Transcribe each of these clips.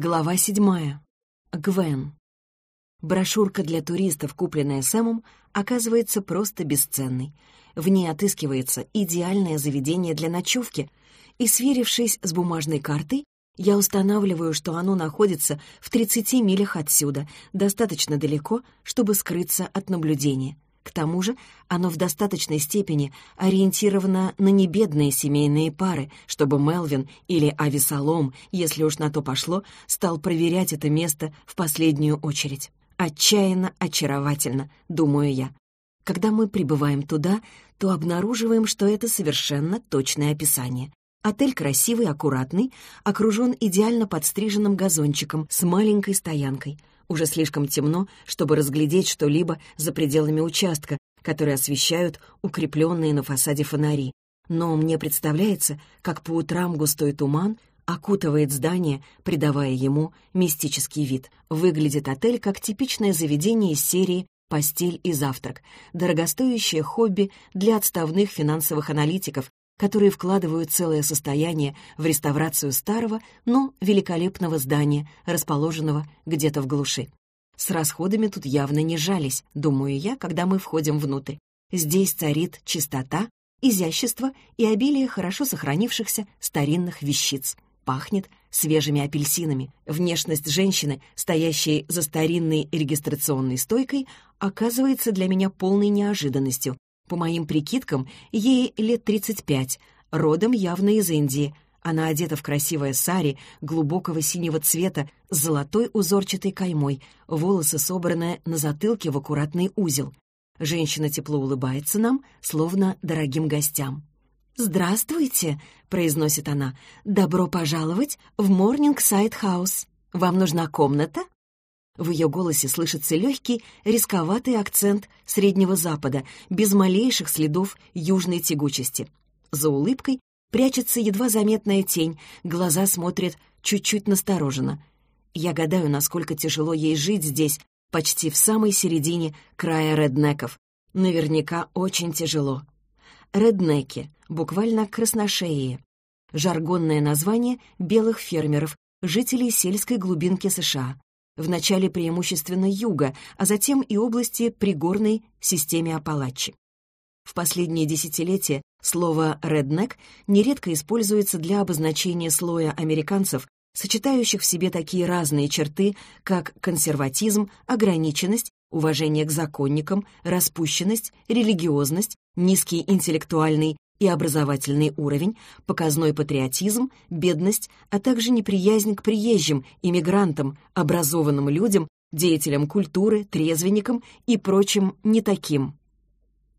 Глава седьмая. Гвен. Брошюрка для туристов, купленная Сэмом, оказывается просто бесценной. В ней отыскивается идеальное заведение для ночевки, и, сверившись с бумажной картой, я устанавливаю, что оно находится в 30 милях отсюда, достаточно далеко, чтобы скрыться от наблюдения. К тому же оно в достаточной степени ориентировано на небедные семейные пары, чтобы Мелвин или Ависалом, если уж на то пошло, стал проверять это место в последнюю очередь. Отчаянно очаровательно, думаю я. Когда мы прибываем туда, то обнаруживаем, что это совершенно точное описание. Отель красивый, аккуратный, окружен идеально подстриженным газончиком с маленькой стоянкой. Уже слишком темно, чтобы разглядеть что-либо за пределами участка, который освещают укрепленные на фасаде фонари. Но мне представляется, как по утрам густой туман окутывает здание, придавая ему мистический вид. Выглядит отель как типичное заведение из серии «Постель и завтрак», дорогостоящее хобби для отставных финансовых аналитиков, которые вкладывают целое состояние в реставрацию старого, но великолепного здания, расположенного где-то в глуши. С расходами тут явно не жались, думаю я, когда мы входим внутрь. Здесь царит чистота, изящество и обилие хорошо сохранившихся старинных вещиц. Пахнет свежими апельсинами. Внешность женщины, стоящей за старинной регистрационной стойкой, оказывается для меня полной неожиданностью. По моим прикидкам, ей лет 35, родом явно из Индии. Она одета в красивое сари глубокого синего цвета с золотой узорчатой каймой, волосы собраны на затылке в аккуратный узел. Женщина тепло улыбается нам, словно дорогим гостям. «Здравствуйте», — произносит она. «Добро пожаловать в Морнинг-Сайд Хаус. Вам нужна комната?» В ее голосе слышится легкий, рисковатый акцент Среднего Запада, без малейших следов южной тягучести. За улыбкой прячется едва заметная тень, глаза смотрят чуть-чуть настороженно. Я гадаю, насколько тяжело ей жить здесь, почти в самой середине края реднеков. Наверняка очень тяжело. Реднеки, буквально красношеи. Жаргонное название белых фермеров, жителей сельской глубинки США вначале преимущественно юга, а затем и области пригорной системе Апалачи. В последние десятилетия слово «реднек» нередко используется для обозначения слоя американцев, сочетающих в себе такие разные черты, как консерватизм, ограниченность, уважение к законникам, распущенность, религиозность, низкий интеллектуальный и образовательный уровень, показной патриотизм, бедность, а также неприязнь к приезжим, иммигрантам, образованным людям, деятелям культуры, трезвенникам и прочим не таким.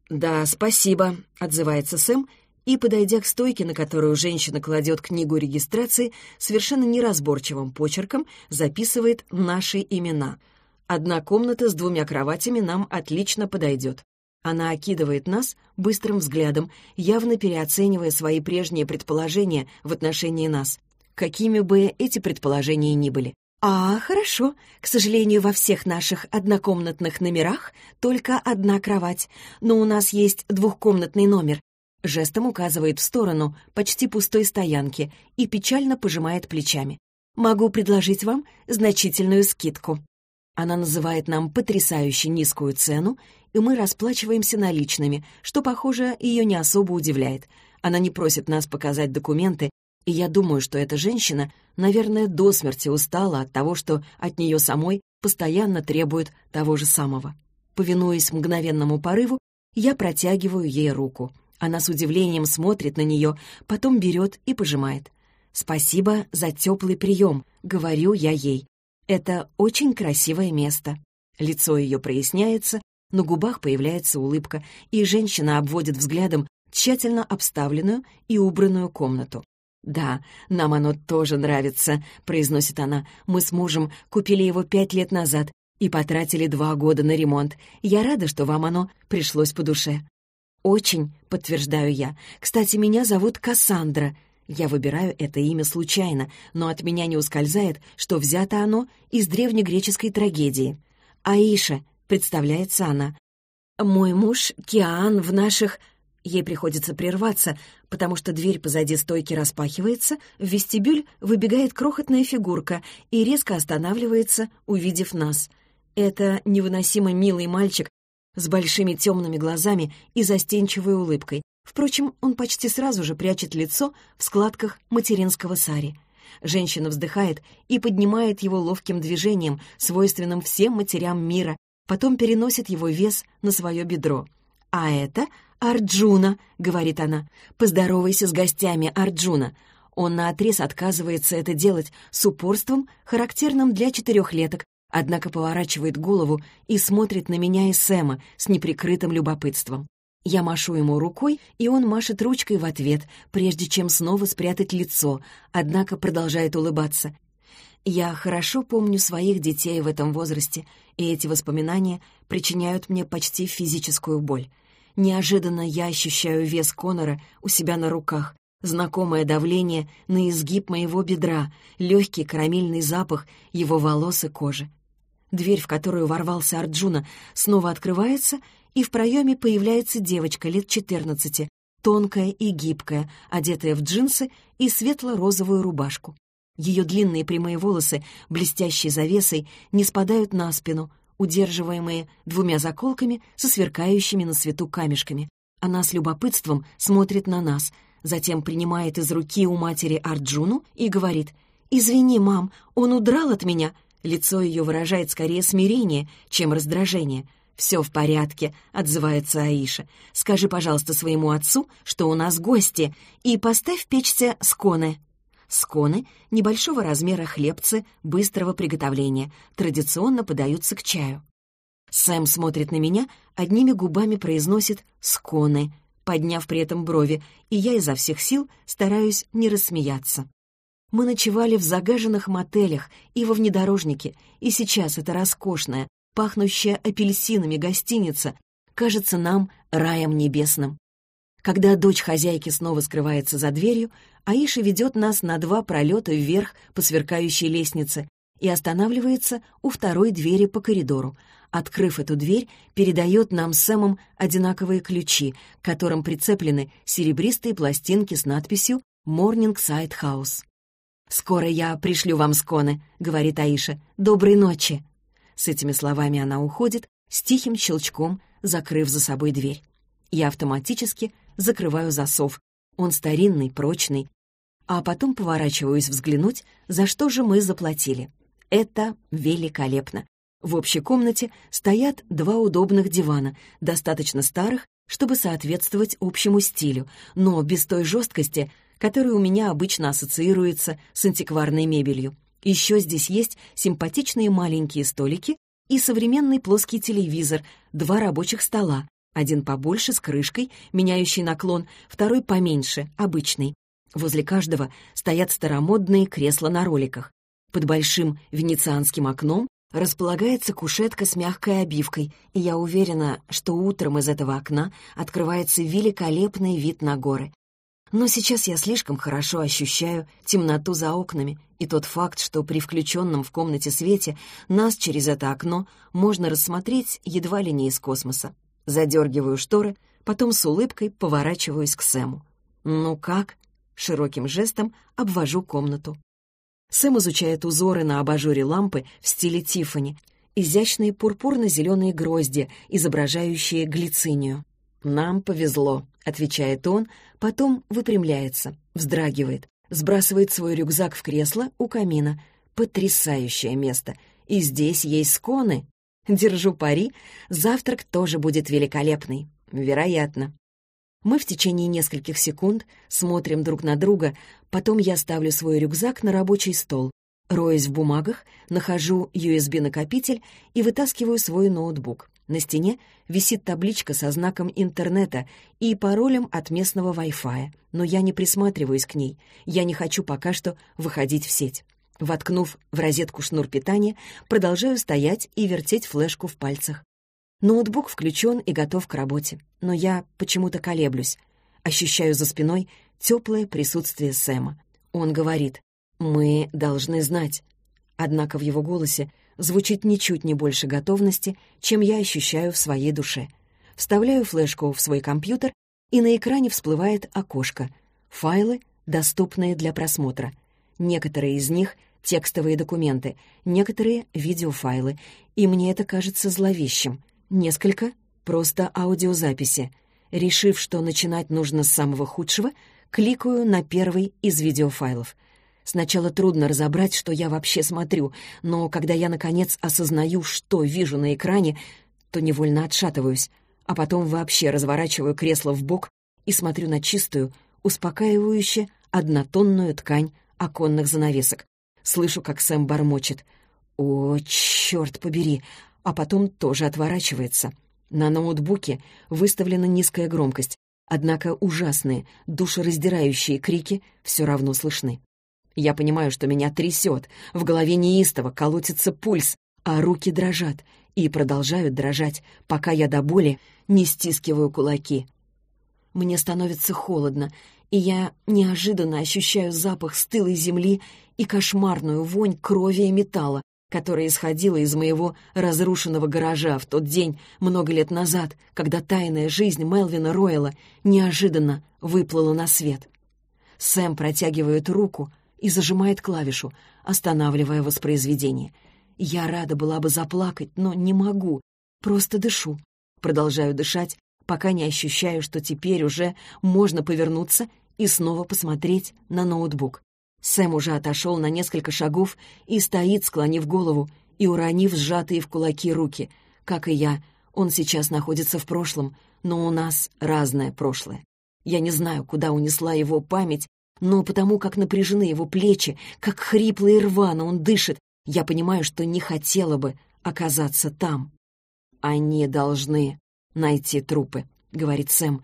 «Да, спасибо», — отзывается Сэм, и, подойдя к стойке, на которую женщина кладет книгу регистрации, совершенно неразборчивым почерком записывает наши имена. Одна комната с двумя кроватями нам отлично подойдет. Она окидывает нас быстрым взглядом, явно переоценивая свои прежние предположения в отношении нас, какими бы эти предположения ни были. «А, хорошо. К сожалению, во всех наших однокомнатных номерах только одна кровать, но у нас есть двухкомнатный номер». Жестом указывает в сторону почти пустой стоянки и печально пожимает плечами. «Могу предложить вам значительную скидку». Она называет нам потрясающе низкую цену и мы расплачиваемся наличными, что, похоже, ее не особо удивляет. Она не просит нас показать документы, и я думаю, что эта женщина, наверное, до смерти устала от того, что от нее самой постоянно требует того же самого. Повинуясь мгновенному порыву, я протягиваю ей руку. Она с удивлением смотрит на нее, потом берет и пожимает. «Спасибо за теплый прием», — говорю я ей. «Это очень красивое место». Лицо ее проясняется, на губах появляется улыбка, и женщина обводит взглядом тщательно обставленную и убранную комнату. «Да, нам оно тоже нравится», — произносит она. «Мы с мужем купили его пять лет назад и потратили два года на ремонт. Я рада, что вам оно пришлось по душе». «Очень», — подтверждаю я. «Кстати, меня зовут Кассандра». Я выбираю это имя случайно, но от меня не ускользает, что взято оно из древнегреческой трагедии. «Аиша», представляется она. «Мой муж Киан в наших...» Ей приходится прерваться, потому что дверь позади стойки распахивается, в вестибюль выбегает крохотная фигурка и резко останавливается, увидев нас. Это невыносимо милый мальчик с большими темными глазами и застенчивой улыбкой. Впрочем, он почти сразу же прячет лицо в складках материнского сари. Женщина вздыхает и поднимает его ловким движением, свойственным всем матерям мира, потом переносит его вес на свое бедро. «А это Арджуна», — говорит она. «Поздоровайся с гостями, Арджуна». Он наотрез отказывается это делать с упорством, характерным для четырехлеток, однако поворачивает голову и смотрит на меня и Сэма с неприкрытым любопытством. Я машу ему рукой, и он машет ручкой в ответ, прежде чем снова спрятать лицо, однако продолжает улыбаться. Я хорошо помню своих детей в этом возрасте, и эти воспоминания причиняют мне почти физическую боль. Неожиданно я ощущаю вес Конора у себя на руках, знакомое давление на изгиб моего бедра, легкий карамельный запах его волос и кожи. Дверь, в которую ворвался Арджуна, снова открывается, и в проеме появляется девочка лет 14, тонкая и гибкая, одетая в джинсы и светло-розовую рубашку. Ее длинные прямые волосы, блестящей завесой, не спадают на спину, удерживаемые двумя заколками со сверкающими на свету камешками. Она с любопытством смотрит на нас, затем принимает из руки у матери Арджуну и говорит «Извини, мам, он удрал от меня». Лицо ее выражает скорее смирение, чем раздражение. «Все в порядке», — отзывается Аиша. «Скажи, пожалуйста, своему отцу, что у нас гости, и поставь печься сконы». Сконы — небольшого размера хлебцы быстрого приготовления, традиционно подаются к чаю. Сэм смотрит на меня, одними губами произносит «сконы», подняв при этом брови, и я изо всех сил стараюсь не рассмеяться. Мы ночевали в загаженных мотелях и во внедорожнике, и сейчас эта роскошная, пахнущая апельсинами гостиница кажется нам раем небесным. Когда дочь хозяйки снова скрывается за дверью, Аиша ведет нас на два пролета вверх по сверкающей лестнице и останавливается у второй двери по коридору. Открыв эту дверь, передает нам Сэмом одинаковые ключи, к которым прицеплены серебристые пластинки с надписью «Morningside House». «Скоро я пришлю вам сконы», — говорит Аиша. «Доброй ночи». С этими словами она уходит, с тихим щелчком закрыв за собой дверь. Я автоматически закрываю засов. Он старинный, прочный. А потом поворачиваюсь взглянуть, за что же мы заплатили. Это великолепно. В общей комнате стоят два удобных дивана, достаточно старых, чтобы соответствовать общему стилю, но без той жесткости, которая у меня обычно ассоциируется с антикварной мебелью. Еще здесь есть симпатичные маленькие столики и современный плоский телевизор, два рабочих стола, один побольше, с крышкой, меняющий наклон, второй поменьше, обычный. Возле каждого стоят старомодные кресла на роликах. Под большим венецианским окном располагается кушетка с мягкой обивкой, и я уверена, что утром из этого окна открывается великолепный вид на горы. Но сейчас я слишком хорошо ощущаю темноту за окнами и тот факт, что при включенном в комнате свете нас через это окно можно рассмотреть едва ли не из космоса. Задергиваю шторы, потом с улыбкой поворачиваюсь к Сэму. «Ну как?» — широким жестом обвожу комнату. Сэм изучает узоры на абажуре лампы в стиле Тиффани, изящные пурпурно-зеленые грозди, изображающие глицинию. «Нам повезло», — отвечает он, потом выпрямляется, вздрагивает, сбрасывает свой рюкзак в кресло у камина. Потрясающее место. И здесь есть сконы. Держу пари, завтрак тоже будет великолепный. Вероятно. Мы в течение нескольких секунд смотрим друг на друга, потом я ставлю свой рюкзак на рабочий стол, роюсь в бумагах, нахожу USB-накопитель и вытаскиваю свой ноутбук. На стене висит табличка со знаком интернета и паролем от местного Wi-Fi, но я не присматриваюсь к ней, я не хочу пока что выходить в сеть. Воткнув в розетку шнур питания, продолжаю стоять и вертеть флешку в пальцах. Ноутбук включен и готов к работе, но я почему-то колеблюсь. Ощущаю за спиной теплое присутствие Сэма. Он говорит, «Мы должны знать». Однако в его голосе звучит ничуть не больше готовности, чем я ощущаю в своей душе. Вставляю флешку в свой компьютер и на экране всплывает окошко. Файлы, доступные для просмотра. Некоторые из них — текстовые документы, некоторые — видеофайлы, и мне это кажется зловещим. Несколько — просто аудиозаписи. Решив, что начинать нужно с самого худшего, кликаю на первый из видеофайлов. Сначала трудно разобрать, что я вообще смотрю, но когда я, наконец, осознаю, что вижу на экране, то невольно отшатываюсь, а потом вообще разворачиваю кресло в бок и смотрю на чистую, успокаивающе однотонную ткань оконных занавесок. Слышу, как Сэм бормочет. «О, черт побери!» А потом тоже отворачивается. На ноутбуке выставлена низкая громкость, однако ужасные, душераздирающие крики все равно слышны. Я понимаю, что меня трясет, в голове неистово колотится пульс, а руки дрожат и продолжают дрожать, пока я до боли не стискиваю кулаки. Мне становится холодно, и я неожиданно ощущаю запах стылой земли и кошмарную вонь крови и металла, которая исходила из моего разрушенного гаража в тот день много лет назад, когда тайная жизнь Мелвина Ройла неожиданно выплыла на свет. Сэм протягивает руку и зажимает клавишу, останавливая воспроизведение. Я рада была бы заплакать, но не могу, просто дышу. Продолжаю дышать, пока не ощущаю, что теперь уже можно повернуться и снова посмотреть на ноутбук. Сэм уже отошел на несколько шагов и стоит, склонив голову и уронив сжатые в кулаки руки. Как и я, он сейчас находится в прошлом, но у нас разное прошлое. Я не знаю, куда унесла его память, но потому как напряжены его плечи, как хрипло и рвано он дышит, я понимаю, что не хотела бы оказаться там. Они должны найти трупы», — говорит Сэм,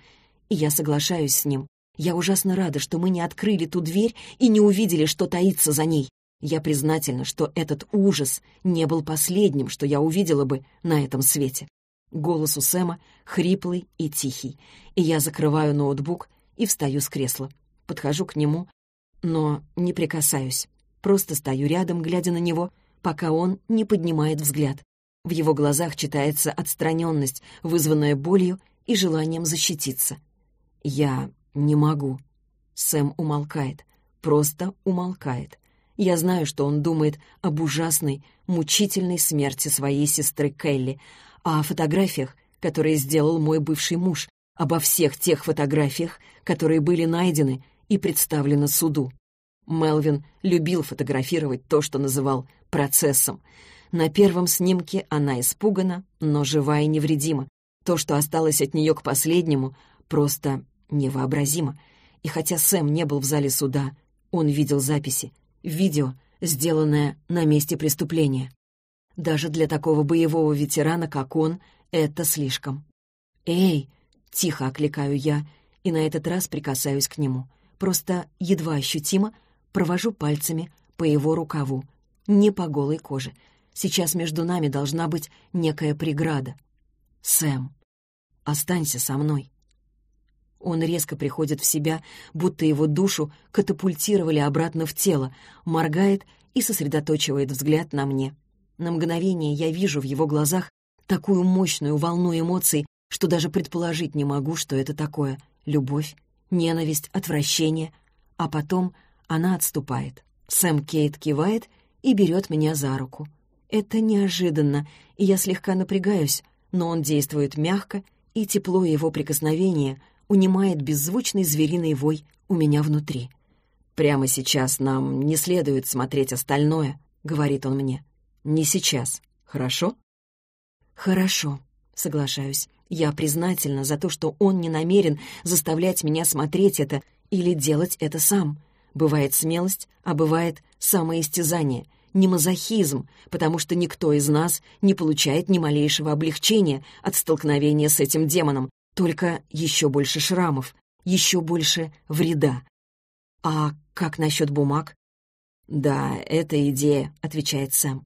и я соглашаюсь с ним. Я ужасно рада, что мы не открыли ту дверь и не увидели, что таится за ней. Я признательна, что этот ужас не был последним, что я увидела бы на этом свете. Голос у Сэма хриплый и тихий, и я закрываю ноутбук и встаю с кресла. Подхожу к нему, но не прикасаюсь. Просто стою рядом, глядя на него, пока он не поднимает взгляд. В его глазах читается отстраненность, вызванная болью и желанием защититься. «Я не могу». Сэм умолкает, просто умолкает. Я знаю, что он думает об ужасной, мучительной смерти своей сестры Келли, а о фотографиях, которые сделал мой бывший муж, обо всех тех фотографиях, которые были найдены и представлены суду. Мелвин любил фотографировать то, что называл «процессом», на первом снимке она испугана, но жива и невредима. То, что осталось от нее к последнему, просто невообразимо. И хотя Сэм не был в зале суда, он видел записи, видео, сделанное на месте преступления. Даже для такого боевого ветерана, как он, это слишком. «Эй!» — тихо окликаю я, и на этот раз прикасаюсь к нему. Просто едва ощутимо провожу пальцами по его рукаву, не по голой коже — Сейчас между нами должна быть некая преграда. Сэм, останься со мной. Он резко приходит в себя, будто его душу катапультировали обратно в тело, моргает и сосредоточивает взгляд на мне. На мгновение я вижу в его глазах такую мощную волну эмоций, что даже предположить не могу, что это такое — любовь, ненависть, отвращение. А потом она отступает. Сэм Кейт кивает и берет меня за руку. Это неожиданно, и я слегка напрягаюсь, но он действует мягко, и тепло его прикосновения унимает беззвучный звериный вой у меня внутри. «Прямо сейчас нам не следует смотреть остальное», — говорит он мне. «Не сейчас, хорошо?» «Хорошо», — соглашаюсь. Я признательна за то, что он не намерен заставлять меня смотреть это или делать это сам. Бывает смелость, а бывает самоистязание, не мазохизм, потому что никто из нас не получает ни малейшего облегчения от столкновения с этим демоном, только еще больше шрамов, еще больше вреда. «А как насчет бумаг?» «Да, это идея», — отвечает Сэм.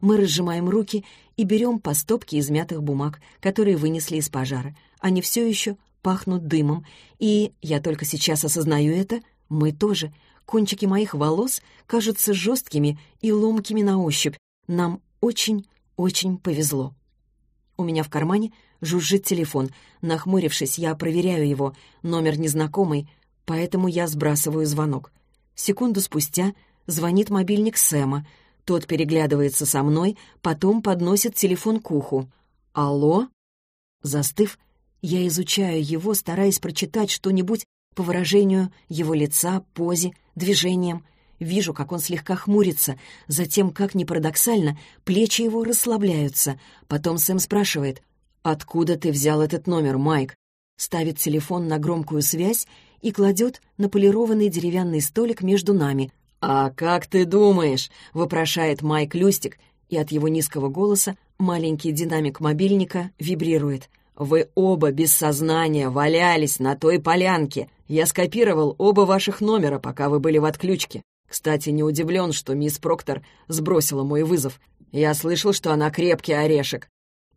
Мы разжимаем руки и берем по стопке измятых бумаг, которые вынесли из пожара. Они все еще пахнут дымом, и, я только сейчас осознаю это, мы тоже — Кончики моих волос кажутся жесткими и ломкими на ощупь. Нам очень-очень повезло. У меня в кармане жужжит телефон. Нахмурившись, я проверяю его. Номер незнакомый, поэтому я сбрасываю звонок. Секунду спустя звонит мобильник Сэма. Тот переглядывается со мной, потом подносит телефон к уху. «Алло?» Застыв, я изучаю его, стараясь прочитать что-нибудь по выражению его лица, позе, движениям. Вижу, как он слегка хмурится, затем, как ни парадоксально, плечи его расслабляются. Потом Сэм спрашивает, «Откуда ты взял этот номер, Майк?» Ставит телефон на громкую связь и кладет на полированный деревянный столик между нами. «А как ты думаешь?» — вопрошает Майк Люстик, и от его низкого голоса маленький динамик мобильника вибрирует. «Вы оба без сознания валялись на той полянке. Я скопировал оба ваших номера, пока вы были в отключке. Кстати, не удивлен, что мисс Проктор сбросила мой вызов. Я слышал, что она крепкий орешек.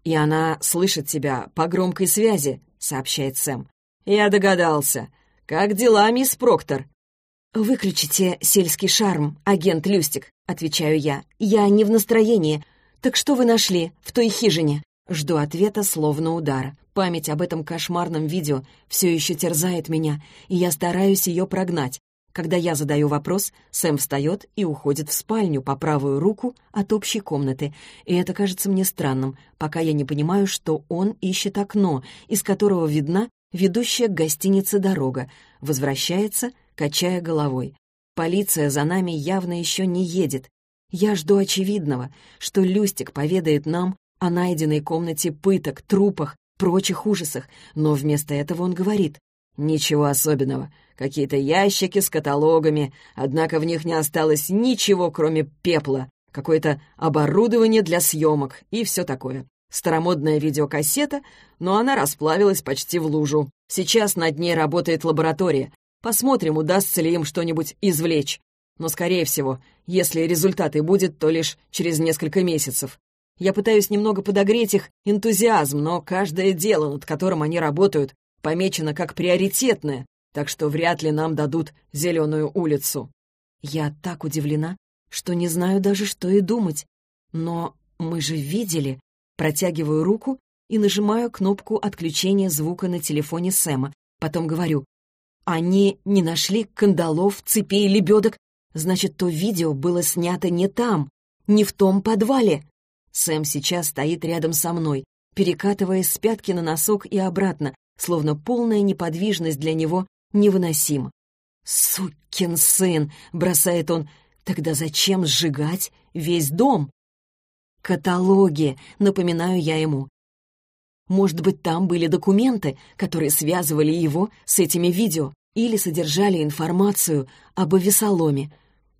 И она слышит тебя по громкой связи, сообщает Сэм. Я догадался. Как дела, мисс Проктор? «Выключите сельский шарм, агент Люстик», — отвечаю я. «Я не в настроении. Так что вы нашли в той хижине?» Жду ответа, словно удара. Память об этом кошмарном видео все еще терзает меня, и я стараюсь ее прогнать. Когда я задаю вопрос, Сэм встает и уходит в спальню по правую руку от общей комнаты. И это кажется мне странным, пока я не понимаю, что он ищет окно, из которого видна ведущая к гостинице дорога, возвращается, качая головой. Полиция за нами явно еще не едет. Я жду очевидного, что Люстик поведает нам о найденной комнате пыток, трупах, прочих ужасах, но вместо этого он говорит «Ничего особенного. Какие-то ящики с каталогами, однако в них не осталось ничего, кроме пепла, какое-то оборудование для съемок и все такое. Старомодная видеокассета, но она расплавилась почти в лужу. Сейчас над ней работает лаборатория. Посмотрим, удастся ли им что-нибудь извлечь. Но, скорее всего, если результаты будет, то лишь через несколько месяцев. Я пытаюсь немного подогреть их энтузиазм, но каждое дело, над которым они работают, помечено как приоритетное, так что вряд ли нам дадут зеленую улицу. Я так удивлена, что не знаю даже, что и думать. Но мы же видели. Протягиваю руку и нажимаю кнопку отключения звука на телефоне Сэма. Потом говорю, они не нашли кандалов, цепей, лебедок. Значит, то видео было снято не там, не в том подвале. Сэм сейчас стоит рядом со мной, перекатываясь с пятки на носок и обратно, словно полная неподвижность для него невыносима. «Сукин сын!» — бросает он. «Тогда зачем сжигать весь дом?» «Каталоги!» — напоминаю я ему. Может быть, там были документы, которые связывали его с этими видео или содержали информацию об Авесоломе.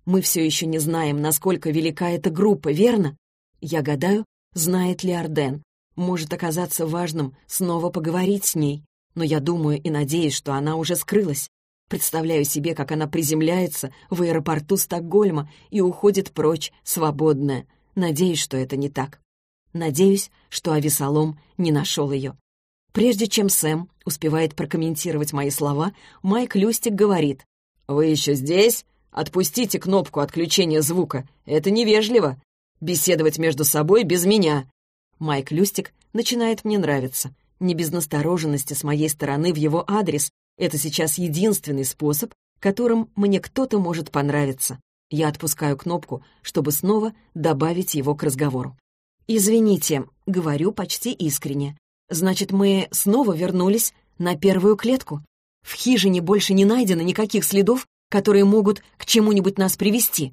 Мы все еще не знаем, насколько велика эта группа, верно? Я гадаю, знает ли Арден. Может оказаться важным снова поговорить с ней но я думаю и надеюсь, что она уже скрылась. Представляю себе, как она приземляется в аэропорту Стокгольма и уходит прочь, свободная. Надеюсь, что это не так. Надеюсь, что Авесолом не нашел ее. Прежде чем Сэм успевает прокомментировать мои слова, Майк Люстик говорит. «Вы еще здесь? Отпустите кнопку отключения звука. Это невежливо. Беседовать между собой без меня». Майк Люстик начинает мне нравиться не без настороженности с моей стороны в его адрес. Это сейчас единственный способ, которым мне кто-то может понравиться. Я отпускаю кнопку, чтобы снова добавить его к разговору. «Извините», — говорю почти искренне. «Значит, мы снова вернулись на первую клетку? В хижине больше не найдено никаких следов, которые могут к чему-нибудь нас привести?»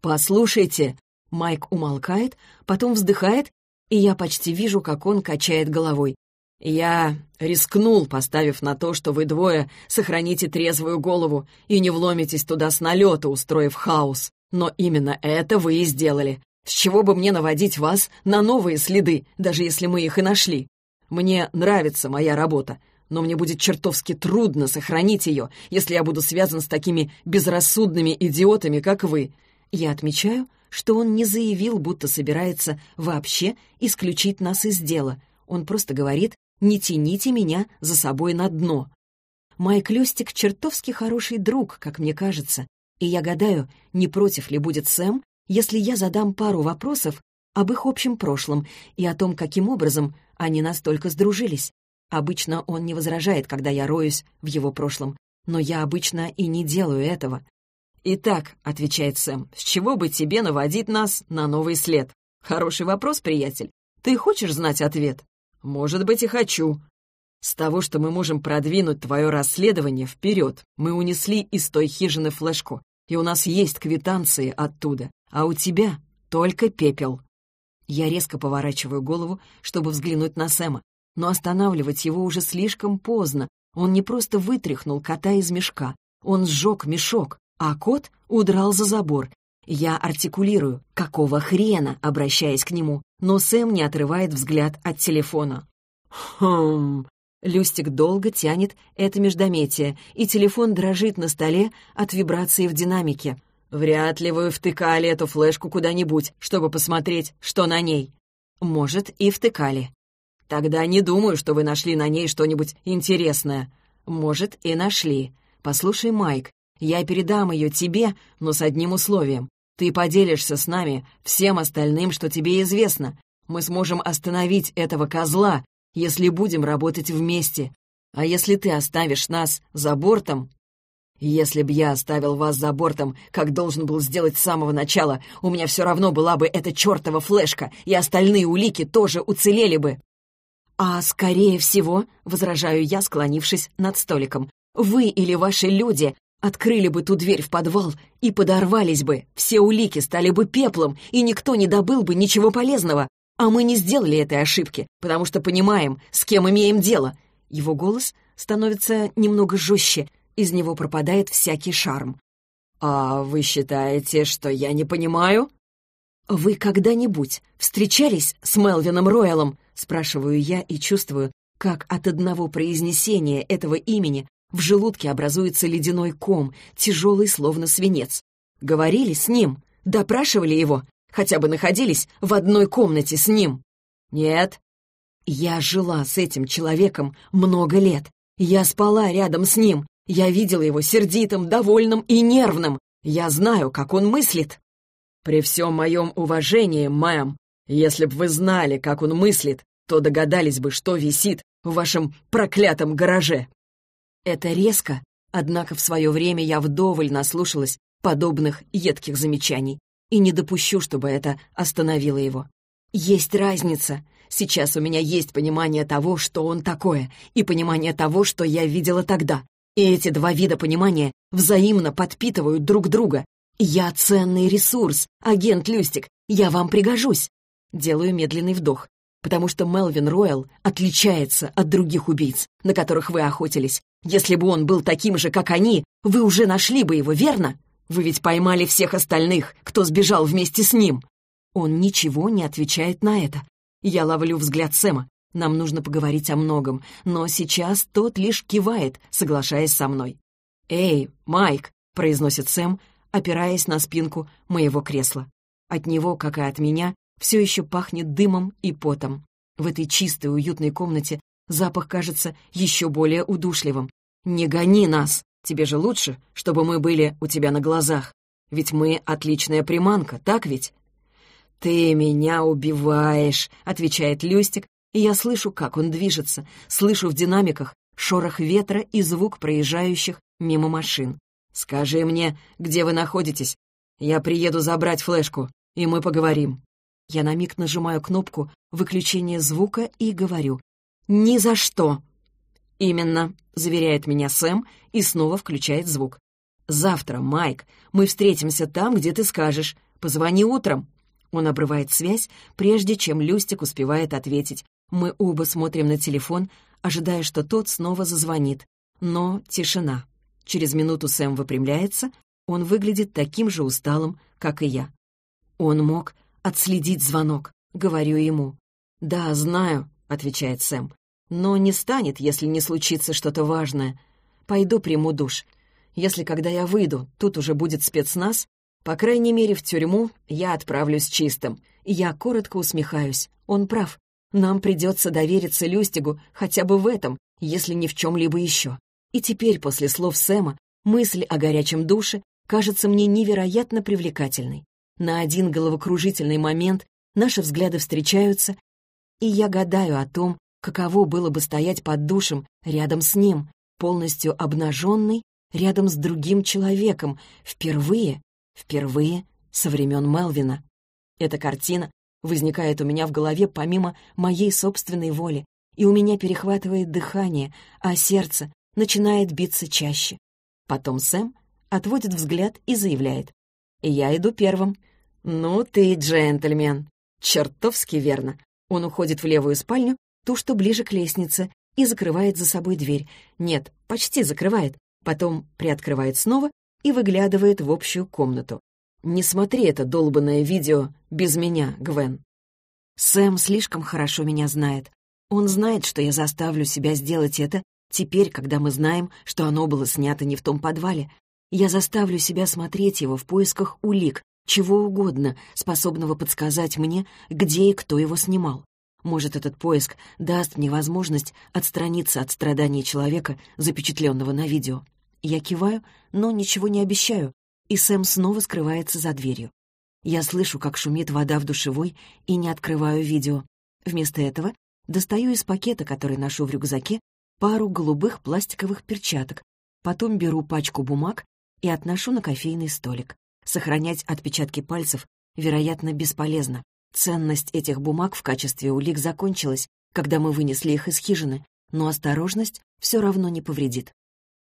«Послушайте», — Майк умолкает, потом вздыхает, и я почти вижу, как он качает головой. «Я рискнул, поставив на то, что вы двое сохраните трезвую голову и не вломитесь туда с налета, устроив хаос. Но именно это вы и сделали. С чего бы мне наводить вас на новые следы, даже если мы их и нашли? Мне нравится моя работа, но мне будет чертовски трудно сохранить ее, если я буду связан с такими безрассудными идиотами, как вы. Я отмечаю, что он не заявил, будто собирается вообще исключить нас из дела. Он просто говорит, не тяните меня за собой на дно. Майк Люстик чертовски хороший друг, как мне кажется, и я гадаю, не против ли будет Сэм, если я задам пару вопросов, об их общем прошлом и о том, каким образом они настолько сдружились. Обычно он не возражает, когда я роюсь в его прошлом, но я обычно и не делаю этого. «Итак», — отвечает Сэм, — «с чего бы тебе наводить нас на новый след?» «Хороший вопрос, приятель. Ты хочешь знать ответ?» «Может быть, и хочу». «С того, что мы можем продвинуть твое расследование вперед, мы унесли из той хижины флешку, и у нас есть квитанции оттуда, а у тебя только пепел». Я резко поворачиваю голову, чтобы взглянуть на Сэма, но останавливать его уже слишком поздно. Он не просто вытряхнул кота из мешка, он сжег мешок, а кот удрал за забор. Я артикулирую «какого хрена?», обращаясь к нему, но Сэм не отрывает взгляд от телефона. «Хм...» Люстик долго тянет это междометие, и телефон дрожит на столе от вибрации в динамике. «Вряд ли вы втыкали эту флешку куда-нибудь, чтобы посмотреть, что на ней». «Может, и втыкали». «Тогда не думаю, что вы нашли на ней что-нибудь интересное». «Может, и нашли. Послушай, Майк, я передам ее тебе, но с одним условием. Ты поделишься с нами всем остальным, что тебе известно. Мы сможем остановить этого козла, если будем работать вместе. А если ты оставишь нас за бортом... Если б я оставил вас за бортом, как должен был сделать с самого начала, у меня все равно была бы эта чертова флешка, и остальные улики тоже уцелели бы. А скорее всего, возражаю я, склонившись над столиком, вы или ваши люди Открыли бы ту дверь в подвал и подорвались бы, все улики стали бы пеплом, и никто не добыл бы ничего полезного. А мы не сделали этой ошибки, потому что понимаем, с кем имеем дело. Его голос становится немного жестче, из него пропадает всякий шарм. «А вы считаете, что я не понимаю?» «Вы когда-нибудь встречались с Мелвином Роялом?» спрашиваю я и чувствую, как от одного произнесения этого имени в желудке образуется ледяной ком, тяжелый, словно свинец. Говорили с ним, допрашивали его, хотя бы находились в одной комнате с ним. Нет. Я жила с этим человеком много лет. Я спала рядом с ним. Я видела его сердитым, довольным и нервным. Я знаю, как он мыслит. При всем моем уважении, мэм, если б вы знали, как он мыслит, то догадались бы, что висит в вашем проклятом гараже. Это резко, однако в свое время я вдоволь наслушалась подобных едких замечаний и не допущу, чтобы это остановило его. Есть разница. Сейчас у меня есть понимание того, что он такое, и понимание того, что я видела тогда. И эти два вида понимания взаимно подпитывают друг друга. Я ценный ресурс, агент Люстик, я вам пригожусь. Делаю медленный вдох, потому что Мелвин Ройл отличается от других убийц, на которых вы охотились, если бы он был таким же, как они, вы уже нашли бы его, верно? Вы ведь поймали всех остальных, кто сбежал вместе с ним. Он ничего не отвечает на это. Я ловлю взгляд Сэма. Нам нужно поговорить о многом, но сейчас тот лишь кивает, соглашаясь со мной. «Эй, Майк!» — произносит Сэм, опираясь на спинку моего кресла. От него, как и от меня, все еще пахнет дымом и потом. В этой чистой, уютной комнате Запах кажется еще более удушливым. «Не гони нас! Тебе же лучше, чтобы мы были у тебя на глазах. Ведь мы отличная приманка, так ведь?» «Ты меня убиваешь», — отвечает Люстик, и я слышу, как он движется, слышу в динамиках шорох ветра и звук проезжающих мимо машин. «Скажи мне, где вы находитесь? Я приеду забрать флешку, и мы поговорим». Я на миг нажимаю кнопку выключения звука и говорю. «Ни за что!» «Именно», — заверяет меня Сэм и снова включает звук. «Завтра, Майк, мы встретимся там, где ты скажешь. Позвони утром». Он обрывает связь, прежде чем Люстик успевает ответить. Мы оба смотрим на телефон, ожидая, что тот снова зазвонит. Но тишина. Через минуту Сэм выпрямляется, он выглядит таким же усталым, как и я. Он мог отследить звонок, говорю ему. «Да, знаю», — отвечает Сэм но не станет, если не случится что-то важное. Пойду приму душ. Если когда я выйду, тут уже будет спецназ, по крайней мере, в тюрьму я отправлюсь чистым. Я коротко усмехаюсь. Он прав. Нам придется довериться Люстигу хотя бы в этом, если ни в чем-либо еще. И теперь, после слов Сэма, мысль о горячем душе кажется мне невероятно привлекательной. На один головокружительный момент наши взгляды встречаются, и я гадаю о том, каково было бы стоять под душем рядом с ним, полностью обнаженный, рядом с другим человеком, впервые, впервые со времен Мелвина. Эта картина возникает у меня в голове помимо моей собственной воли, и у меня перехватывает дыхание, а сердце начинает биться чаще. Потом Сэм отводит взгляд и заявляет. «Я иду первым». «Ну ты джентльмен». Чертовски верно. Он уходит в левую спальню, ту, что ближе к лестнице, и закрывает за собой дверь. Нет, почти закрывает. Потом приоткрывает снова и выглядывает в общую комнату. «Не смотри это долбанное видео без меня, Гвен». Сэм слишком хорошо меня знает. Он знает, что я заставлю себя сделать это теперь, когда мы знаем, что оно было снято не в том подвале. Я заставлю себя смотреть его в поисках улик, чего угодно, способного подсказать мне, где и кто его снимал. Может, этот поиск даст мне возможность отстраниться от страданий человека, запечатленного на видео. Я киваю, но ничего не обещаю, и Сэм снова скрывается за дверью. Я слышу, как шумит вода в душевой, и не открываю видео. Вместо этого достаю из пакета, который ношу в рюкзаке, пару голубых пластиковых перчаток, потом беру пачку бумаг и отношу на кофейный столик. Сохранять отпечатки пальцев, вероятно, бесполезно. Ценность этих бумаг в качестве улик закончилась, когда мы вынесли их из хижины, но осторожность все равно не повредит.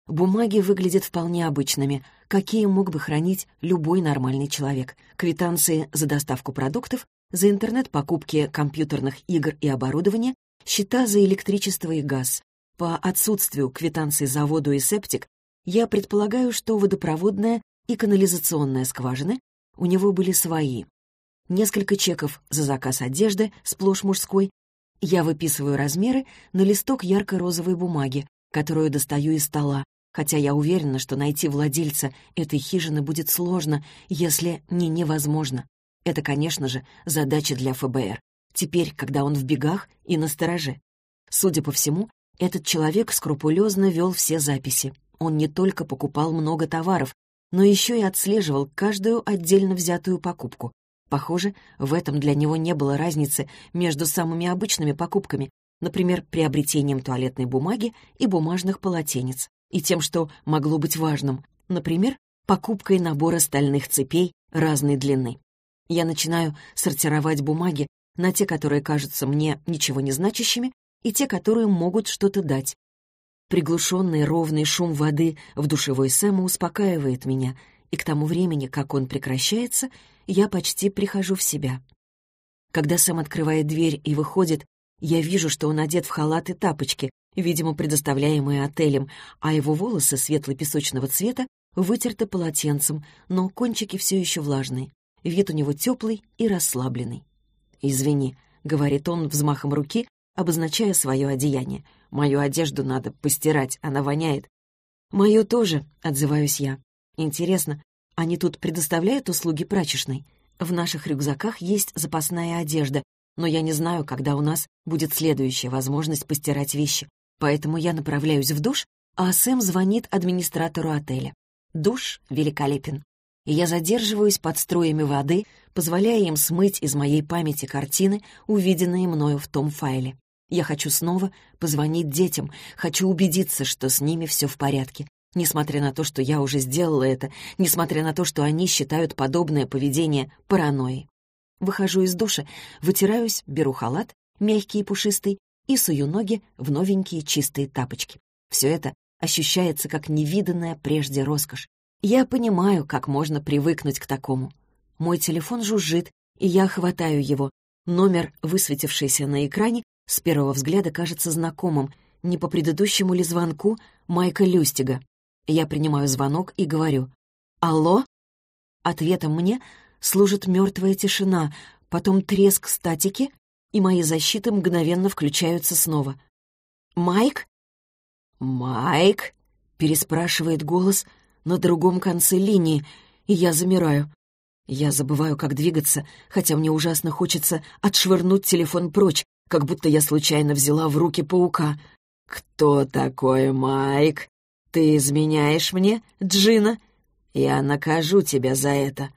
Бумаги выглядят вполне обычными, какие мог бы хранить любой нормальный человек. Квитанции за доставку продуктов, за интернет-покупки компьютерных игр и оборудования, счета за электричество и газ. По отсутствию квитанций за воду и септик, я предполагаю, что водопроводная и канализационная скважины у него были свои, несколько чеков за заказ одежды, сплошь мужской. Я выписываю размеры на листок ярко-розовой бумаги, которую достаю из стола, хотя я уверена, что найти владельца этой хижины будет сложно, если не невозможно. Это, конечно же, задача для ФБР. Теперь, когда он в бегах и на стороже. Судя по всему, этот человек скрупулезно вел все записи. Он не только покупал много товаров, но еще и отслеживал каждую отдельно взятую покупку. Похоже, в этом для него не было разницы между самыми обычными покупками, например, приобретением туалетной бумаги и бумажных полотенец, и тем, что могло быть важным, например, покупкой набора стальных цепей разной длины. Я начинаю сортировать бумаги на те, которые кажутся мне ничего не значащими, и те, которые могут что-то дать. Приглушенный ровный шум воды в душевой Сэма успокаивает меня, и к тому времени, как он прекращается, я почти прихожу в себя. Когда Сэм открывает дверь и выходит, я вижу, что он одет в халат и тапочки, видимо, предоставляемые отелем, а его волосы светло-песочного цвета вытерты полотенцем, но кончики все еще влажные. Вид у него теплый и расслабленный. «Извини», — говорит он взмахом руки, обозначая свое одеяние. «Мою одежду надо постирать, она воняет». «Мою тоже», — отзываюсь я. «Интересно, они тут предоставляют услуги прачечной. В наших рюкзаках есть запасная одежда, но я не знаю, когда у нас будет следующая возможность постирать вещи. Поэтому я направляюсь в душ, а Сэм звонит администратору отеля. Душ великолепен. И я задерживаюсь под струями воды, позволяя им смыть из моей памяти картины, увиденные мною в том файле. Я хочу снова позвонить детям, хочу убедиться, что с ними все в порядке, Несмотря на то, что я уже сделала это, несмотря на то, что они считают подобное поведение паранойей. Выхожу из душа, вытираюсь, беру халат, мягкий и пушистый, и сую ноги в новенькие чистые тапочки. Все это ощущается как невиданная прежде роскошь. Я понимаю, как можно привыкнуть к такому. Мой телефон жужжит, и я хватаю его. Номер, высветившийся на экране, с первого взгляда кажется знакомым, не по предыдущему ли звонку Майка Люстига. Я принимаю звонок и говорю «Алло?». Ответом мне служит мертвая тишина, потом треск статики, и мои защиты мгновенно включаются снова. «Майк?» «Майк?» — переспрашивает голос на другом конце линии, и я замираю. Я забываю, как двигаться, хотя мне ужасно хочется отшвырнуть телефон прочь, как будто я случайно взяла в руки паука. «Кто такой Майк?» «Ты изменяешь мне, Джина? Я накажу тебя за это».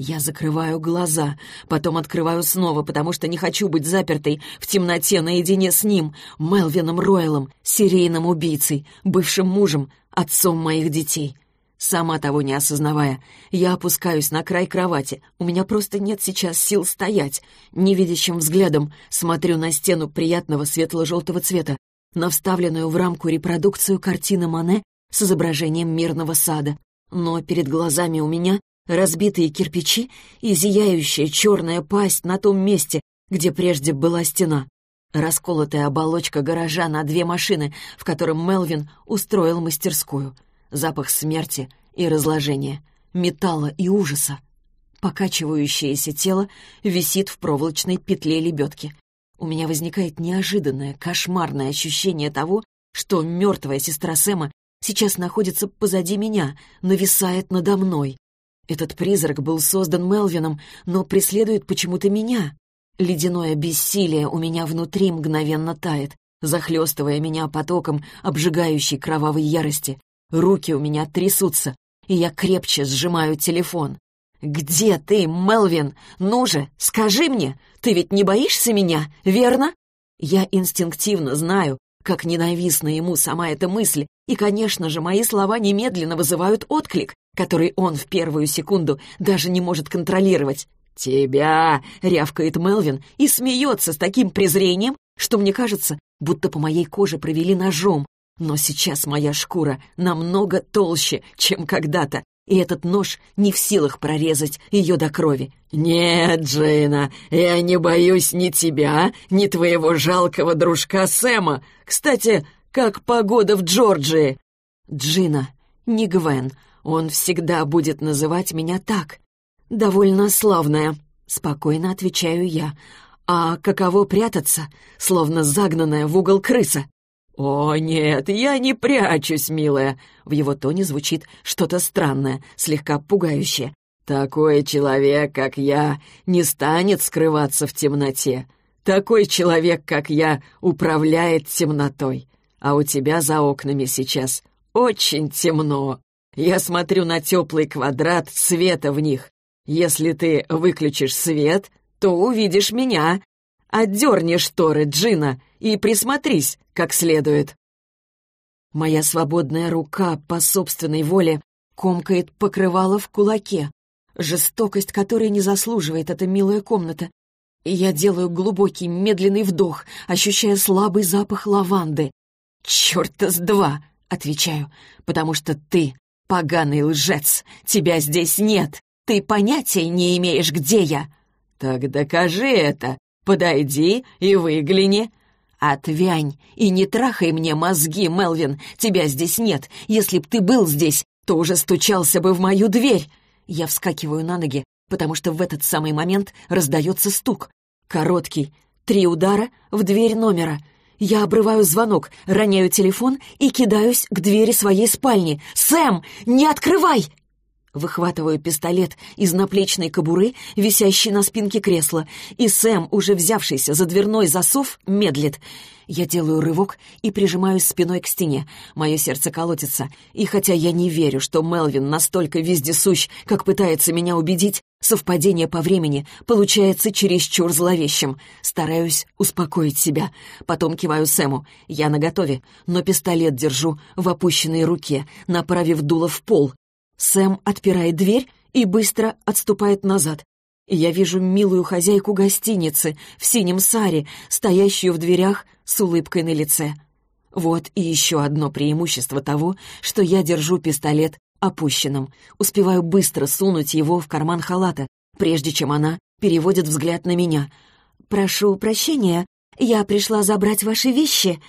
Я закрываю глаза, потом открываю снова, потому что не хочу быть запертой в темноте наедине с ним, Мелвином Ройлом, серийным убийцей, бывшим мужем, отцом моих детей. Сама того не осознавая, я опускаюсь на край кровати. У меня просто нет сейчас сил стоять. Невидящим взглядом смотрю на стену приятного светло-желтого цвета, на вставленную в рамку репродукцию картины Мане с изображением мирного сада. Но перед глазами у меня разбитые кирпичи и зияющая черная пасть на том месте, где прежде была стена. Расколотая оболочка гаража на две машины, в котором Мелвин устроил мастерскую. Запах смерти и разложения, металла и ужаса. Покачивающееся тело висит в проволочной петле лебедки. У меня возникает неожиданное, кошмарное ощущение того, что мертвая сестра Сэма сейчас находится позади меня, нависает надо мной. Этот призрак был создан Мелвином, но преследует почему-то меня. Ледяное бессилие у меня внутри мгновенно тает, захлестывая меня потоком обжигающей кровавой ярости. Руки у меня трясутся, и я крепче сжимаю телефон. «Где ты, Мелвин? Ну же, скажи мне, ты ведь не боишься меня, верно?» Я инстинктивно знаю, как ненавистна ему сама эта мысль, и, конечно же, мои слова немедленно вызывают отклик, который он в первую секунду даже не может контролировать. «Тебя!» — рявкает Мелвин и смеется с таким презрением, что мне кажется, будто по моей коже провели ножом. Но сейчас моя шкура намного толще, чем когда-то, и этот нож не в силах прорезать ее до крови. «Нет, Джейна, я не боюсь ни тебя, ни твоего жалкого дружка Сэма. Кстати, как погода в Джорджии?» «Джина, не Гвен. Он всегда будет называть меня так. Довольно славная», — спокойно отвечаю я. «А каково прятаться, словно загнанная в угол крыса?» «О, нет, я не прячусь, милая!» В его тоне звучит что-то странное, слегка пугающее. «Такой человек, как я, не станет скрываться в темноте. Такой человек, как я, управляет темнотой. А у тебя за окнами сейчас очень темно. Я смотрю на теплый квадрат света в них. Если ты выключишь свет, то увидишь меня. Отдерни шторы, Джина, и присмотрись как следует. Моя свободная рука по собственной воле комкает покрывало в кулаке, жестокость которой не заслуживает эта милая комната. И я делаю глубокий медленный вдох, ощущая слабый запах лаванды. «Чёрта с два!» — отвечаю, «потому что ты поганый лжец, тебя здесь нет, ты понятия не имеешь, где я». «Так докажи это, подойди и выгляни», «Отвянь и не трахай мне мозги, Мелвин, тебя здесь нет. Если б ты был здесь, то уже стучался бы в мою дверь». Я вскакиваю на ноги, потому что в этот самый момент раздается стук. Короткий. Три удара в дверь номера. Я обрываю звонок, роняю телефон и кидаюсь к двери своей спальни. «Сэм, не открывай!» Выхватываю пистолет из наплечной кобуры, висящей на спинке кресла, и Сэм, уже взявшийся за дверной засов, медлит. Я делаю рывок и прижимаюсь спиной к стене. Мое сердце колотится, и хотя я не верю, что Мелвин настолько вездесущ, как пытается меня убедить, совпадение по времени получается чересчур зловещим. Стараюсь успокоить себя. Потом киваю Сэму. Я наготове, но пистолет держу в опущенной руке, направив дуло в пол, Сэм отпирает дверь и быстро отступает назад. Я вижу милую хозяйку гостиницы в синем саре, стоящую в дверях с улыбкой на лице. Вот и еще одно преимущество того, что я держу пистолет опущенным. Успеваю быстро сунуть его в карман халата, прежде чем она переводит взгляд на меня. «Прошу прощения, я пришла забрать ваши вещи»,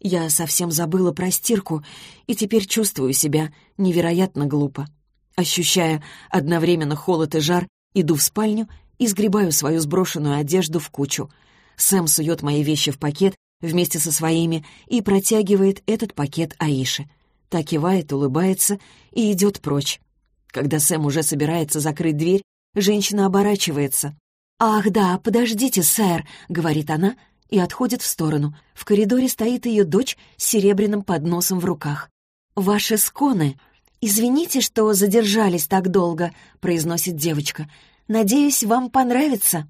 я совсем забыла про стирку и теперь чувствую себя невероятно глупо. Ощущая одновременно холод и жар, иду в спальню и сгребаю свою сброшенную одежду в кучу. Сэм сует мои вещи в пакет вместе со своими и протягивает этот пакет Аише. Та кивает, улыбается и идет прочь. Когда Сэм уже собирается закрыть дверь, женщина оборачивается. «Ах да, подождите, сэр», — говорит она, — и отходит в сторону. В коридоре стоит ее дочь с серебряным подносом в руках. «Ваши сконы!» «Извините, что задержались так долго», — произносит девочка. «Надеюсь, вам понравится».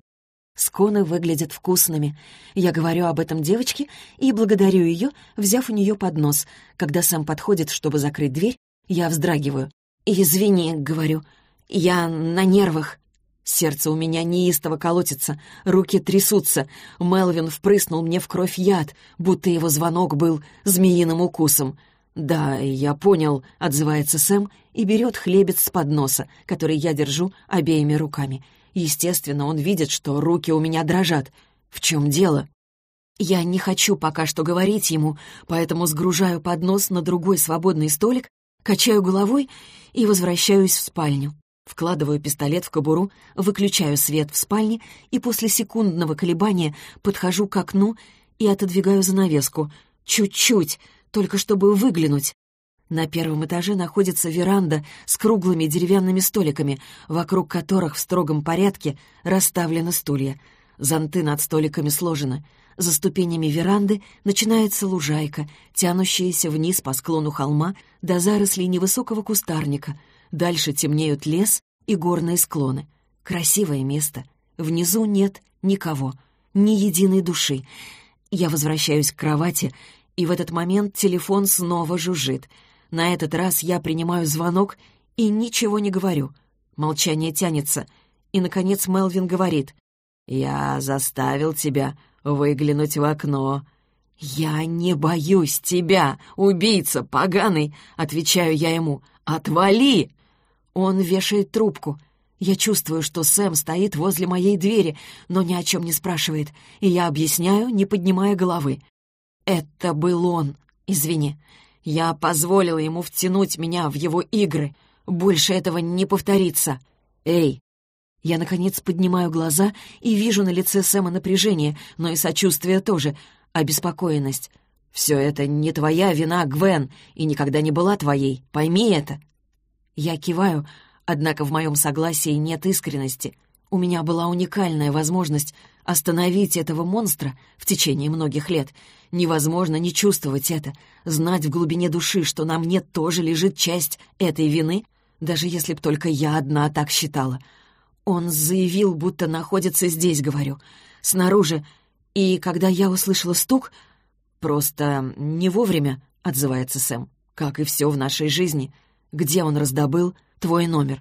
Сконы выглядят вкусными. Я говорю об этом девочке и благодарю ее, взяв у нее поднос. Когда Сэм подходит, чтобы закрыть дверь, я вздрагиваю. «Извини», — говорю, — «я на нервах». Сердце у меня неистово колотится, руки трясутся. Мелвин впрыснул мне в кровь яд, будто его звонок был змеиным укусом. «Да, я понял», — отзывается Сэм и берет хлебец с подноса, который я держу обеими руками. Естественно, он видит, что руки у меня дрожат. В чем дело? Я не хочу пока что говорить ему, поэтому сгружаю поднос на другой свободный столик, качаю головой и возвращаюсь в спальню. Вкладываю пистолет в кобуру, выключаю свет в спальне и после секундного колебания подхожу к окну и отодвигаю занавеску. Чуть-чуть, только чтобы выглянуть. На первом этаже находится веранда с круглыми деревянными столиками, вокруг которых в строгом порядке расставлены стулья. Зонты над столиками сложены. За ступенями веранды начинается лужайка, тянущаяся вниз по склону холма до зарослей невысокого кустарника. Дальше темнеют лес и горные склоны. Красивое место. Внизу нет никого, ни единой души. Я возвращаюсь к кровати и в этот момент телефон снова жужжит. На этот раз я принимаю звонок и ничего не говорю. Молчание тянется, и, наконец, Мелвин говорит. «Я заставил тебя выглянуть в окно». «Я не боюсь тебя, убийца поганый!» — отвечаю я ему. «Отвали!» Он вешает трубку. Я чувствую, что Сэм стоит возле моей двери, но ни о чем не спрашивает, и я объясняю, не поднимая головы. Это был он. Извини. Я позволила ему втянуть меня в его игры. Больше этого не повторится. Эй! Я, наконец, поднимаю глаза и вижу на лице Сэма напряжение, но и сочувствие тоже, обеспокоенность. «Все это не твоя вина, Гвен, и никогда не была твоей. Пойми это». Я киваю, однако в моем согласии нет искренности. У меня была уникальная возможность остановить этого монстра в течение многих лет. Невозможно не чувствовать это, знать в глубине души, что на мне тоже лежит часть этой вины, даже если б только я одна так считала. Он заявил, будто находится здесь, говорю, снаружи, и когда я услышала стук, просто не вовремя, отзывается Сэм, как и все в нашей жизни. Где он раздобыл твой номер?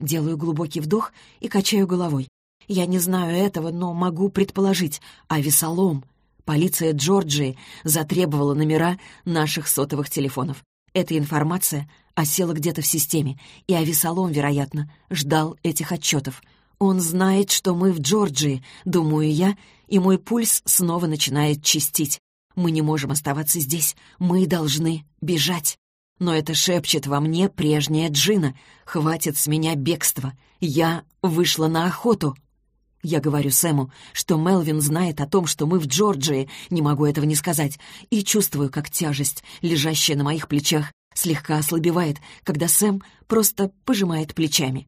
Делаю глубокий вдох и качаю головой. Я не знаю этого, но могу предположить. А Весолом? Полиция Джорджии затребовала номера наших сотовых телефонов. Эта информация осела где-то в системе, и Авесолом, вероятно, ждал этих отчетов. Он знает, что мы в Джорджии, думаю я, и мой пульс снова начинает чистить. Мы не можем оставаться здесь, мы должны бежать. Но это шепчет во мне прежняя Джина. Хватит с меня бегства. Я вышла на охоту. Я говорю Сэму, что Мелвин знает о том, что мы в Джорджии, не могу этого не сказать, и чувствую, как тяжесть, лежащая на моих плечах, слегка ослабевает, когда Сэм просто пожимает плечами.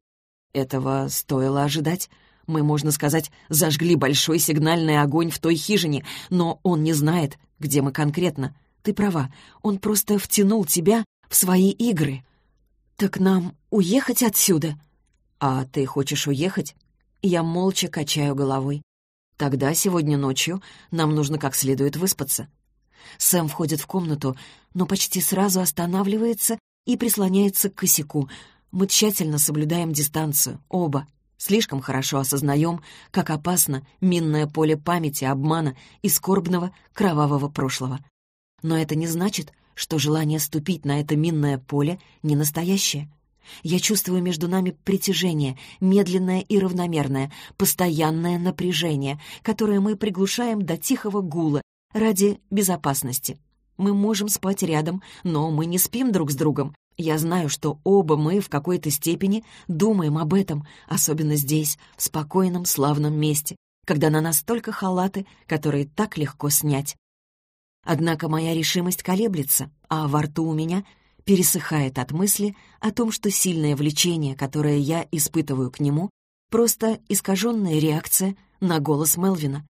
Этого стоило ожидать. Мы, можно сказать, зажгли большой сигнальный огонь в той хижине, но он не знает, где мы конкретно. Ты права, он просто втянул тебя в свои игры. Так нам уехать отсюда? А ты хочешь уехать? Я молча качаю головой. Тогда сегодня ночью нам нужно как следует выспаться. Сэм входит в комнату, но почти сразу останавливается и прислоняется к косяку. Мы тщательно соблюдаем дистанцию, оба. Слишком хорошо осознаем, как опасно минное поле памяти, обмана и скорбного кровавого прошлого. Но это не значит, что желание ступить на это минное поле не настоящее. Я чувствую между нами притяжение, медленное и равномерное, постоянное напряжение, которое мы приглушаем до тихого гула ради безопасности. Мы можем спать рядом, но мы не спим друг с другом. Я знаю, что оба мы в какой-то степени думаем об этом, особенно здесь, в спокойном, славном месте, когда на нас только халаты, которые так легко снять. Однако моя решимость колеблется, а во рту у меня пересыхает от мысли о том, что сильное влечение, которое я испытываю к нему, просто искаженная реакция на голос Мелвина.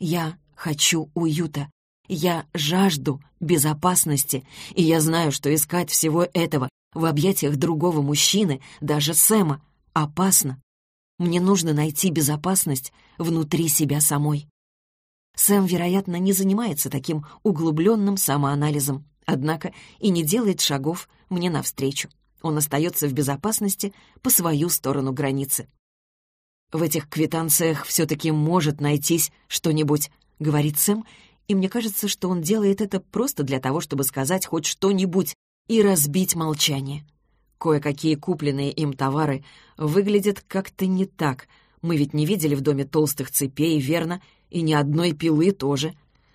Я хочу уюта. Я жажду безопасности, и я знаю, что искать всего этого в объятиях другого мужчины, даже Сэма. Опасно. Мне нужно найти безопасность внутри себя самой. Сэм, вероятно, не занимается таким углубленным самоанализом, однако и не делает шагов мне навстречу. Он остается в безопасности по свою сторону границы. «В этих квитанциях все-таки может найтись что-нибудь», — говорит Сэм, и мне кажется, что он делает это просто для того, чтобы сказать хоть что-нибудь и разбить молчание. Кое-какие купленные им товары выглядят как-то не так. Мы ведь не видели в доме толстых цепей, верно? И ни одной пилы тоже.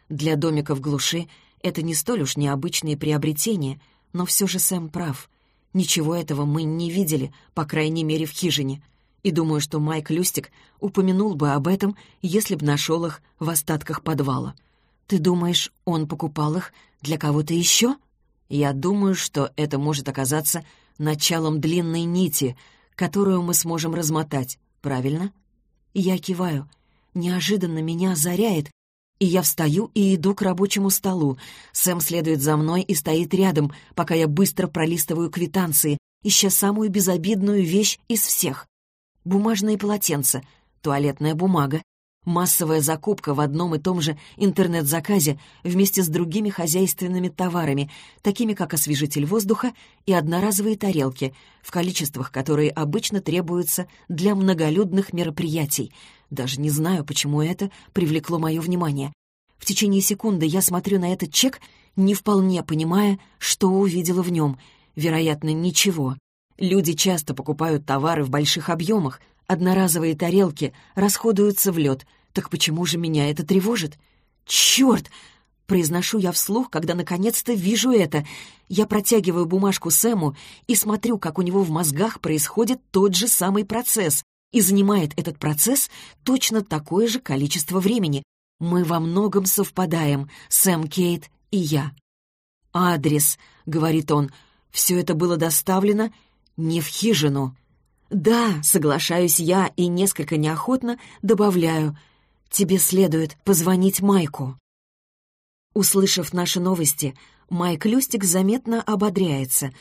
Для домика в глуши это не столь уж необычные приобретения, но все же Сэм прав. Ничего этого мы не видели, по крайней мере, в хижине. И думаю, что Майк Люстик упомянул бы об этом, если б нашел их в остатках подвала. «Ты думаешь, он покупал их для кого-то еще?» «Я думаю, что это может оказаться началом длинной нити, которую мы сможем размотать, правильно?» Я киваю. Неожиданно меня озаряет, и я встаю и иду к рабочему столу. Сэм следует за мной и стоит рядом, пока я быстро пролистываю квитанции, ища самую безобидную вещь из всех. Бумажные полотенца, туалетная бумага, Массовая закупка в одном и том же интернет-заказе вместе с другими хозяйственными товарами, такими как освежитель воздуха и одноразовые тарелки, в количествах, которые обычно требуются для многолюдных мероприятий. Даже не знаю, почему это привлекло мое внимание. В течение секунды я смотрю на этот чек, не вполне понимая, что увидела в нем. Вероятно, ничего. Люди часто покупают товары в больших объемах, Одноразовые тарелки расходуются в лед. Так почему же меня это тревожит? Черт! Произношу я вслух, когда наконец-то вижу это. Я протягиваю бумажку Сэму и смотрю, как у него в мозгах происходит тот же самый процесс. И занимает этот процесс точно такое же количество времени. Мы во многом совпадаем, Сэм Кейт и я. «Адрес», — говорит он, — «все это было доставлено не в хижину». «Да», — соглашаюсь я и несколько неохотно добавляю, «тебе следует позвонить Майку». Услышав наши новости, Майк Люстик заметно ободряется.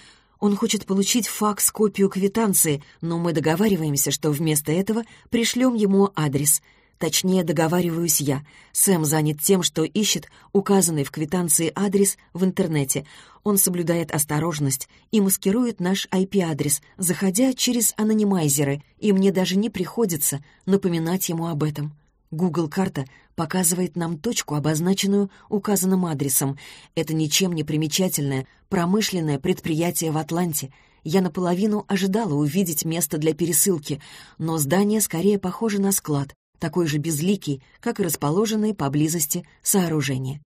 Он хочет получить факс-копию квитанции, но мы договариваемся, что вместо этого пришлем ему адрес — Точнее, договариваюсь я. Сэм занят тем, что ищет указанный в квитанции адрес в интернете. Он соблюдает осторожность и маскирует наш IP-адрес, заходя через анонимайзеры, и мне даже не приходится напоминать ему об этом. Google-карта показывает нам точку, обозначенную указанным адресом. Это ничем не примечательное промышленное предприятие в Атланте. Я наполовину ожидала увидеть место для пересылки, но здание скорее похоже на склад такой же безликий, как и расположенные поблизости сооружения.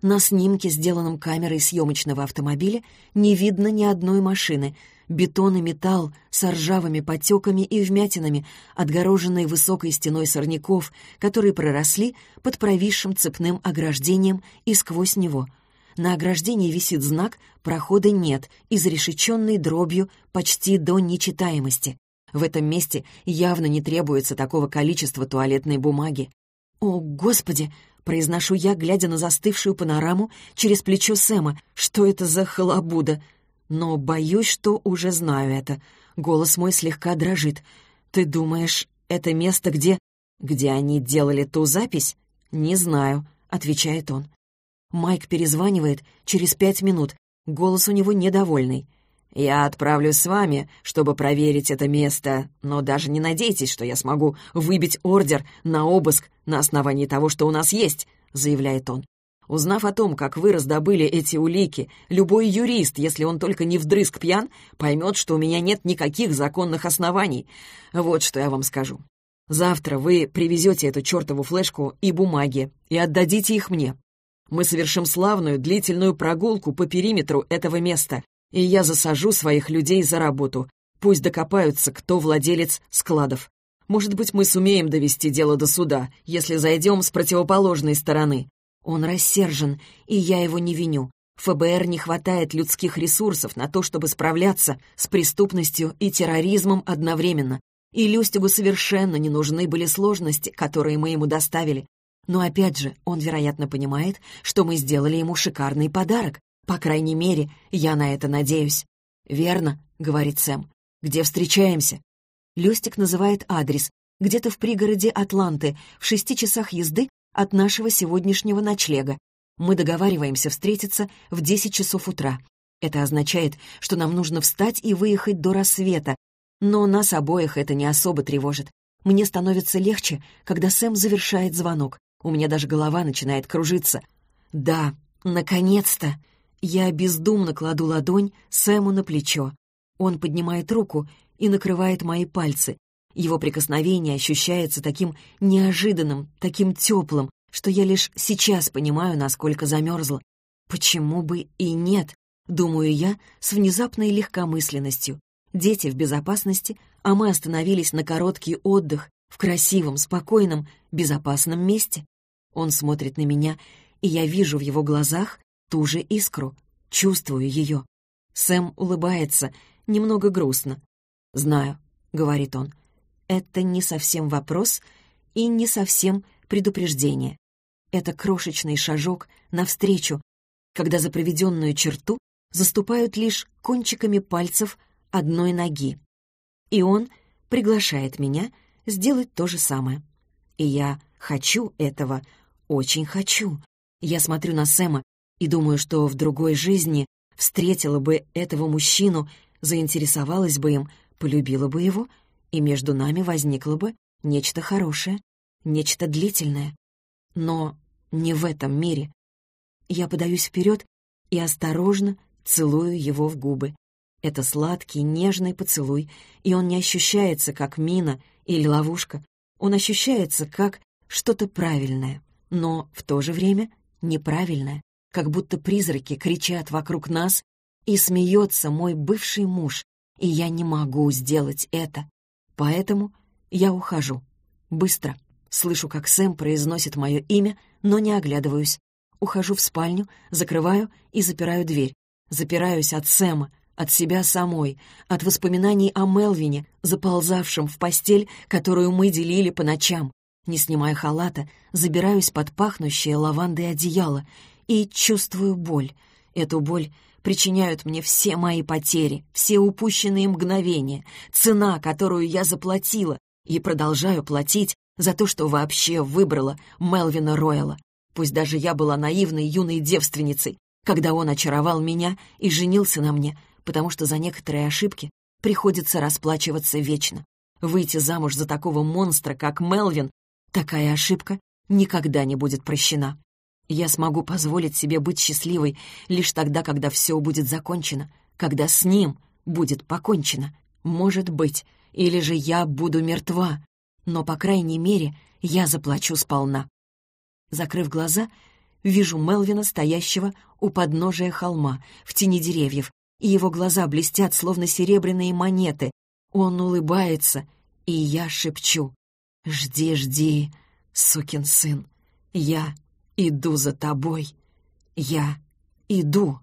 На снимке, сделанном камерой съемочного автомобиля, не видно ни одной машины. Бетон и металл с ржавыми потеками и вмятинами, отгороженные высокой стеной сорняков, которые проросли под провисшим цепным ограждением и сквозь него. На ограждении висит знак «Прохода нет», изрешеченный дробью почти до нечитаемости. В этом месте явно не требуется такого количества туалетной бумаги. «О, Господи!» — произношу я, глядя на застывшую панораму через плечо Сэма. «Что это за халабуда?» Но боюсь, что уже знаю это. Голос мой слегка дрожит. «Ты думаешь, это место, где...» «Где они делали ту запись?» «Не знаю», — отвечает он. Майк перезванивает через пять минут. Голос у него недовольный. Я отправлюсь с вами, чтобы проверить это место, но даже не надейтесь, что я смогу выбить ордер на обыск на основании того, что у нас есть», — заявляет он. Узнав о том, как вы раздобыли эти улики, любой юрист, если он только не вдрызг пьян, поймет, что у меня нет никаких законных оснований. Вот что я вам скажу. Завтра вы привезете эту чертову флешку и бумаги и отдадите их мне. Мы совершим славную длительную прогулку по периметру этого места, и я засажу своих людей за работу. Пусть докопаются, кто владелец складов. Может быть, мы сумеем довести дело до суда, если зайдем с противоположной стороны. Он рассержен, и я его не виню. ФБР не хватает людских ресурсов на то, чтобы справляться с преступностью и терроризмом одновременно. И Люстигу совершенно не нужны были сложности, которые мы ему доставили. Но опять же, он, вероятно, понимает, что мы сделали ему шикарный подарок. По крайней мере, я на это надеюсь. «Верно», — говорит Сэм. «Где встречаемся?» Лёстик называет адрес. Где-то в пригороде Атланты, в шести часах езды от нашего сегодняшнего ночлега. Мы договариваемся встретиться в десять часов утра. Это означает, что нам нужно встать и выехать до рассвета. Но нас обоих это не особо тревожит. Мне становится легче, когда Сэм завершает звонок. У меня даже голова начинает кружиться. Да, наконец-то! Я бездумно кладу ладонь Сэму на плечо. Он поднимает руку и накрывает мои пальцы. Его прикосновение ощущается таким неожиданным, таким теплым, что я лишь сейчас понимаю, насколько замерзла. Почему бы и нет, думаю я с внезапной легкомысленностью. Дети в безопасности, а мы остановились на короткий отдых в красивом, спокойном, безопасном месте. Он смотрит на меня, и я вижу в его глазах ту же искру, чувствую ее. Сэм улыбается, немного грустно. «Знаю», — говорит он, — «это не совсем вопрос и не совсем предупреждение. Это крошечный шажок навстречу, когда за проведенную черту заступают лишь кончиками пальцев одной ноги. И он приглашает меня сделать то же самое. И я хочу этого, очень хочу. Я смотрю на Сэма и думаю, что в другой жизни встретила бы этого мужчину, заинтересовалась бы им, полюбила бы его, и между нами возникло бы нечто хорошее, нечто длительное. Но не в этом мире. Я подаюсь вперед и осторожно целую его в губы. Это сладкий, нежный поцелуй, и он не ощущается, как мина или ловушка. Он ощущается, как что-то правильное, но в то же время неправильное, как будто призраки кричат вокруг нас, и смеется мой бывший муж, и я не могу сделать это. Поэтому я ухожу. Быстро. Слышу, как Сэм произносит мое имя, но не оглядываюсь. Ухожу в спальню, закрываю и запираю дверь. Запираюсь от Сэма, от себя самой, от воспоминаний о Мелвине, заползавшем в постель, которую мы делили по ночам. Не снимая халата, забираюсь под пахнущее лавандой одеяло и чувствую боль. Эту боль причиняют мне все мои потери, все упущенные мгновения, цена, которую я заплатила и продолжаю платить за то, что вообще выбрала Мелвина Ройла. Пусть даже я была наивной юной девственницей, когда он очаровал меня и женился на мне, потому что за некоторые ошибки приходится расплачиваться вечно. Выйти замуж за такого монстра, как Мелвин, такая ошибка никогда не будет прощена. Я смогу позволить себе быть счастливой лишь тогда, когда все будет закончено, когда с ним будет покончено. Может быть, или же я буду мертва, но, по крайней мере, я заплачу сполна. Закрыв глаза, вижу Мелвина, стоящего у подножия холма, в тени деревьев, и его глаза блестят, словно серебряные монеты. Он улыбается, и я шепчу. «Жди, жди, сукин сын, я иду за тобой, я иду».